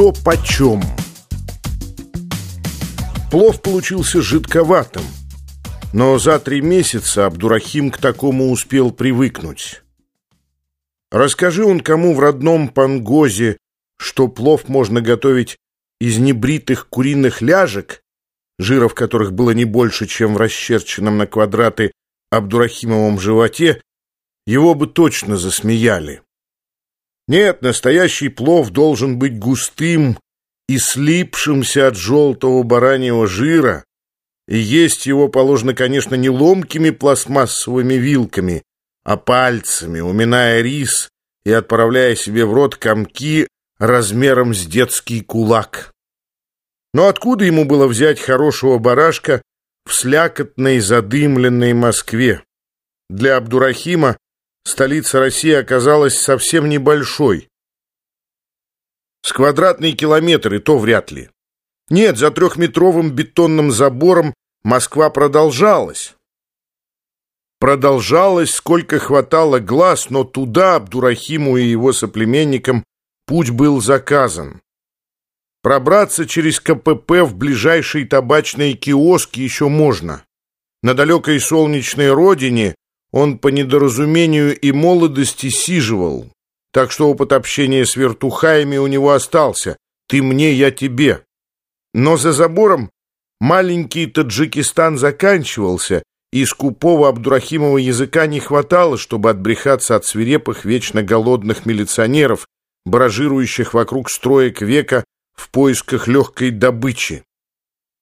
чё почем. Плов получился жидковатым, но за три месяца Абдурахим к такому успел привыкнуть. Расскажи он кому в родном Пангозе, что плов можно готовить из небритых куриных ляжек, жира в которых было не больше, чем в расчерченном на квадраты Абдурахимовом животе, его бы точно засмеяли. Нет, настоящий плов должен быть густым и слипшимся от желтого бараньего жира, и есть его положено, конечно, не ломкими пластмассовыми вилками, а пальцами, уминая рис и отправляя себе в рот комки размером с детский кулак. Но откуда ему было взять хорошего барашка в слякотной задымленной Москве? Для Абдурахима столица России оказалась совсем небольшой. С квадратный километр и то вряд ли. Нет, за трехметровым бетонным забором Москва продолжалась. Продолжалась, сколько хватало глаз, но туда Абдурахиму и его соплеменникам путь был заказан. Пробраться через КПП в ближайший табачный киоск еще можно. На далекой солнечной родине он по недоразумению и молодости сиживал, так что опыт общения с вертухаями у него остался. Ты мне, я тебе. Но за забором маленький Таджикистан заканчивался, и скупого Абдурахимова языка не хватало, чтобы отбрехаться от свирепых, вечно голодных милиционеров, баражирующих вокруг строек века в поисках легкой добычи.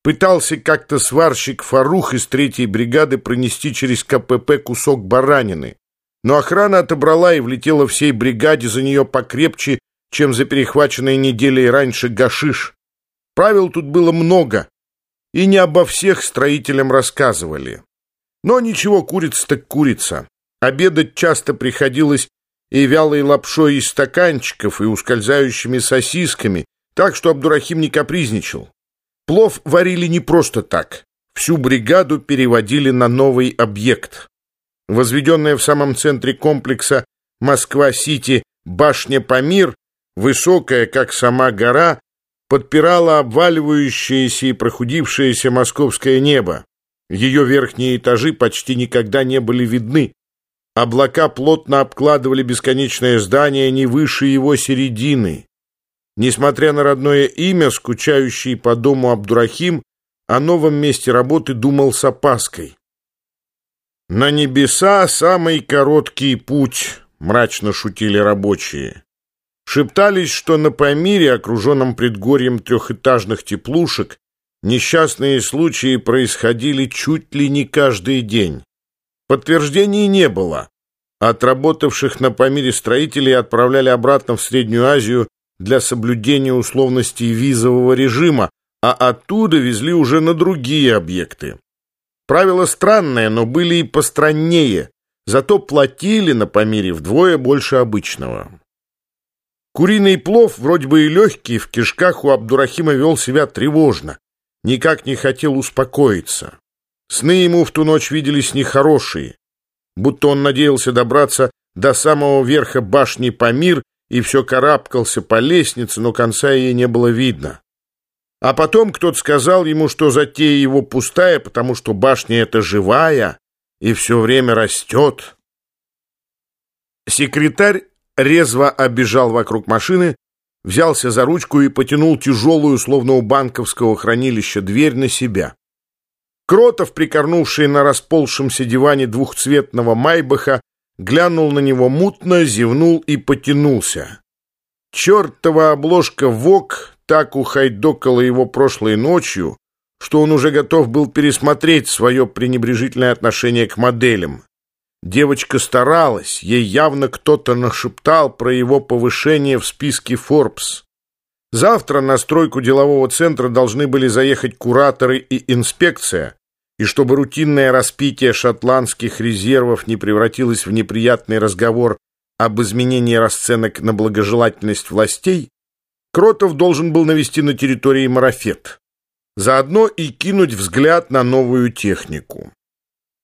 Пытался как-то сварщик Фарух из третьей бригады пронести через КПП кусок баранины. Но охрана отобрала и влетела всей бригаде за нее покрепче, чем за перехваченные неделей раньше гашиш. Правил тут было много, и не обо всех строителям рассказывали. Но ничего, курица так курица. Обедать часто приходилось и вялой лапшой из стаканчиков, и ускользающими сосисками, так что Абдурахим не капризничал. Плов варили не просто так. Всю бригаду переводили на новый объект. Возведенная в самом центре комплекса Москва-Сити башня Памир, высокая, как сама гора, подпирала обваливающееся и прохудившееся московское небо. Ее верхние этажи почти никогда не были видны. Облака плотно обкладывали бесконечное здание не выше его середины. Несмотря на родное имя, скучающий по дому Абдурахим о новом месте работы думал с опаской. «На небеса самый короткий путь», — мрачно шутили рабочие. Шептались, что на Памире, окруженном предгорьем трехэтажных теплушек, несчастные случаи происходили чуть ли не каждый день. Подтверждений не было. Отработавших на Памире строителей отправляли обратно в Среднюю Азию для соблюдения условностей визового режима, а оттуда везли уже на другие объекты. Правило странное, но были и постраннее, зато платили на Памире вдвое больше обычного. Куриный плов, вроде бы и легкий, в кишках у Абдурахима вел себя тревожно, никак не хотел успокоиться. Сны ему в ту ночь виделись нехорошие, будто он надеялся добраться до самого верха башни Памир и все карабкался по лестнице, но конца ей не было видно. А потом кто-то сказал ему, что затея его пустая, потому что башня эта живая и все время растет. Секретарь резво обежал вокруг машины, взялся за ручку и потянул тяжелую, словно у банковского хранилища, дверь на себя. Кротов, прикорнувший на расползшемся диване двухцветного майбаха, глянул на него мутно, зевнул и потянулся. Чертова обложка ВОК так ухайдокала его прошлой ночью, что он уже готов был пересмотреть свое пренебрежительное отношение к моделям. Девочка старалась, ей явно кто-то нашептал про его повышение в списке Forbes. Завтра на стройку делового центра должны были заехать кураторы и инспекция, и чтобы рутинное распитие шотландских резервов не превратилось в неприятный разговор об изменении расценок на благожелательность властей, Кротов должен был навести на территории марафет, заодно и кинуть взгляд на новую технику.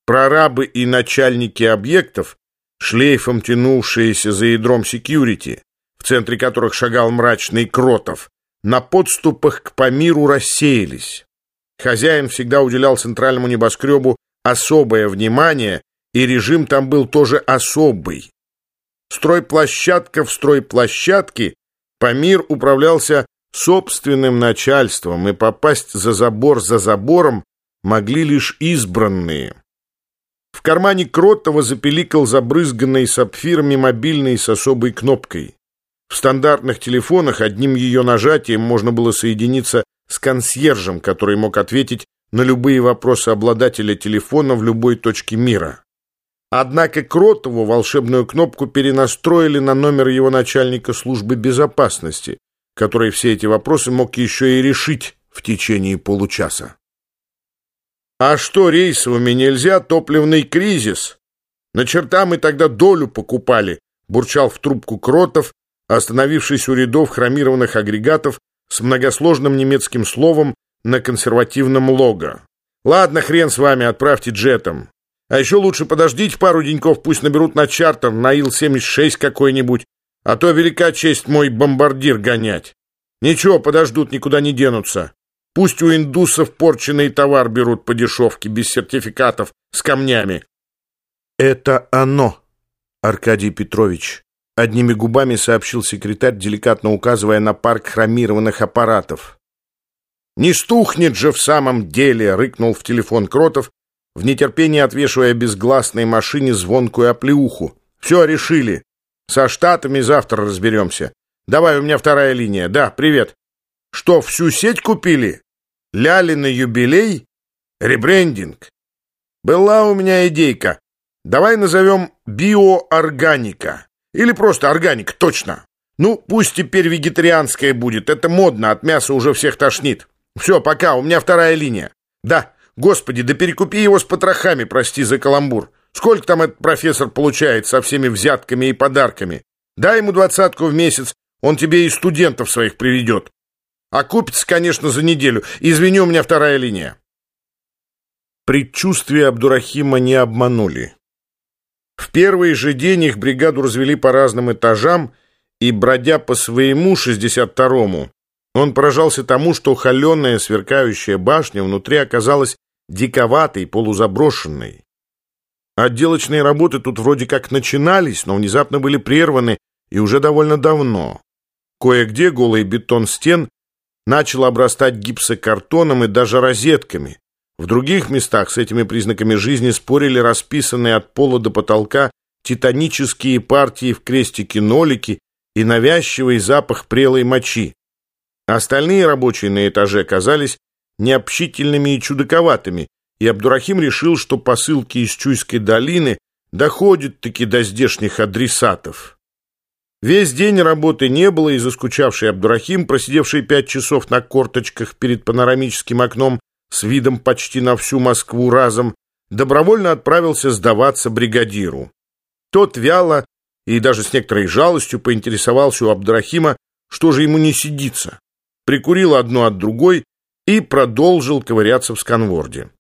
Прорабы и начальники объектов, шлейфом тянувшиеся за ядром секьюрити, в центре которых шагал мрачный Кротов, на подступах к Памиру рассеялись. Хозяин всегда уделял центральному небоскребу особое внимание, и режим там был тоже особый. Стройплощадка в стройплощадке Памир управлялся собственным начальством, и попасть за забор за забором могли лишь избранные. В кармане Кротова запеликал забрызганный сапфирами мобильный с особой кнопкой. В стандартных телефонах одним ее нажатием можно было соединиться с консьержем, который мог ответить на любые вопросы обладателя телефона в любой точке мира. Однако Кротову волшебную кнопку перенастроили на номер его начальника службы безопасности, который все эти вопросы мог еще и решить в течение получаса. «А что рейсовыми нельзя? Топливный кризис!» «На черта мы тогда долю покупали», — бурчал в трубку Кротов, остановившись у рядов хромированных агрегатов с многосложным немецким словом на консервативном лого. «Ладно, хрен с вами, отправьте джетом. А еще лучше подождите пару деньков, пусть наберут на чартер на Ил-76 какой-нибудь, а то велика честь мой бомбардир гонять. Ничего, подождут, никуда не денутся. Пусть у индусов порченный товар берут по дешевке, без сертификатов, с камнями». «Это оно, Аркадий Петрович», — одними губами сообщил секретарь, деликатно указывая на парк хромированных аппаратов. «Не стухнет же в самом деле!» — рыкнул в телефон Кротов, в нетерпении отвешивая безгласной машине звонкую оплеуху. «Все, решили. Со штатами завтра разберемся. Давай, у меня вторая линия. Да, привет. Что, всю сеть купили? Ляли на юбилей? Ребрендинг. Была у меня идейка. Давай назовем биоорганика. Или просто органик, точно. Ну, пусть теперь вегетарианская будет. Это модно, от мяса уже всех тошнит. Все, пока, у меня вторая линия. Да, господи, да перекупи его с потрохами, прости за каламбур. Сколько там этот профессор получает со всеми взятками и подарками? Дай ему двадцатку в месяц, он тебе и студентов своих приведет. А купится, конечно, за неделю. Извини, у меня вторая линия. Предчувствия Абдурахима не обманули. В первый же день их бригаду развели по разным этажам, и, бродя по своему 62-му, он поражался тому, что холеная сверкающая башня внутри оказалась диковатой, полузаброшенной. Отделочные работы тут вроде как начинались, но внезапно были прерваны и уже довольно давно. Кое-где голый бетон стен начал обрастать гипсокартоном и даже розетками. В других местах с этими признаками жизни спорили расписанные от пола до потолка титанические партии в крестике-нолики и навязчивый запах прелой мочи. Остальные рабочие на этаже казались необщительными и чудаковатыми, и Абдурахим решил, что посылки из Чуйской долины доходят-таки до здешних адресатов. Весь день работы не было, и заскучавший Абдурахим, просидевший пять часов на корточках перед панорамическим окном с видом почти на всю Москву разом, добровольно отправился сдаваться бригадиру. Тот вяло и даже с некоторой жалостью поинтересовался у Абдурахима, что же ему не сидится прикурил одну от другой и продолжил ковыряться в сканворде.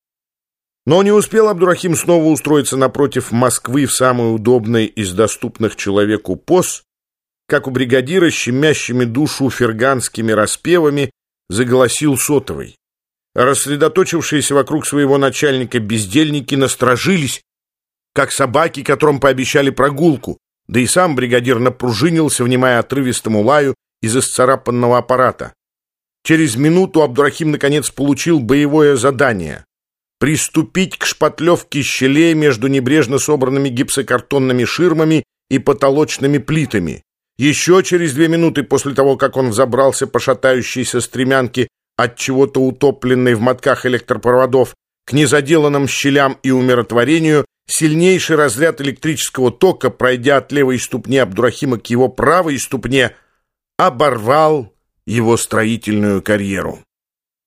Но не успел Абдурахим снова устроиться напротив Москвы в самый удобный из доступных человеку поз, как у бригадира щемящими душу ферганскими распевами заголосил сотовый. Рассредоточившиеся вокруг своего начальника бездельники насторожились, как собаки, которым пообещали прогулку, да и сам бригадир напружинился, внимая отрывистому лаю из исцарапанного аппарата. Через минуту Абдурахим наконец получил боевое задание — приступить к шпатлевке щелей между небрежно собранными гипсокартонными ширмами и потолочными плитами. Еще через две минуты после того, как он взобрался по шатающейся стремянке от чего-то утопленной в мотках электропроводов к незаделанным щелям и умиротворению, сильнейший разряд электрического тока, пройдя от левой ступни Абдурахима к его правой ступне, оборвал его строительную карьеру.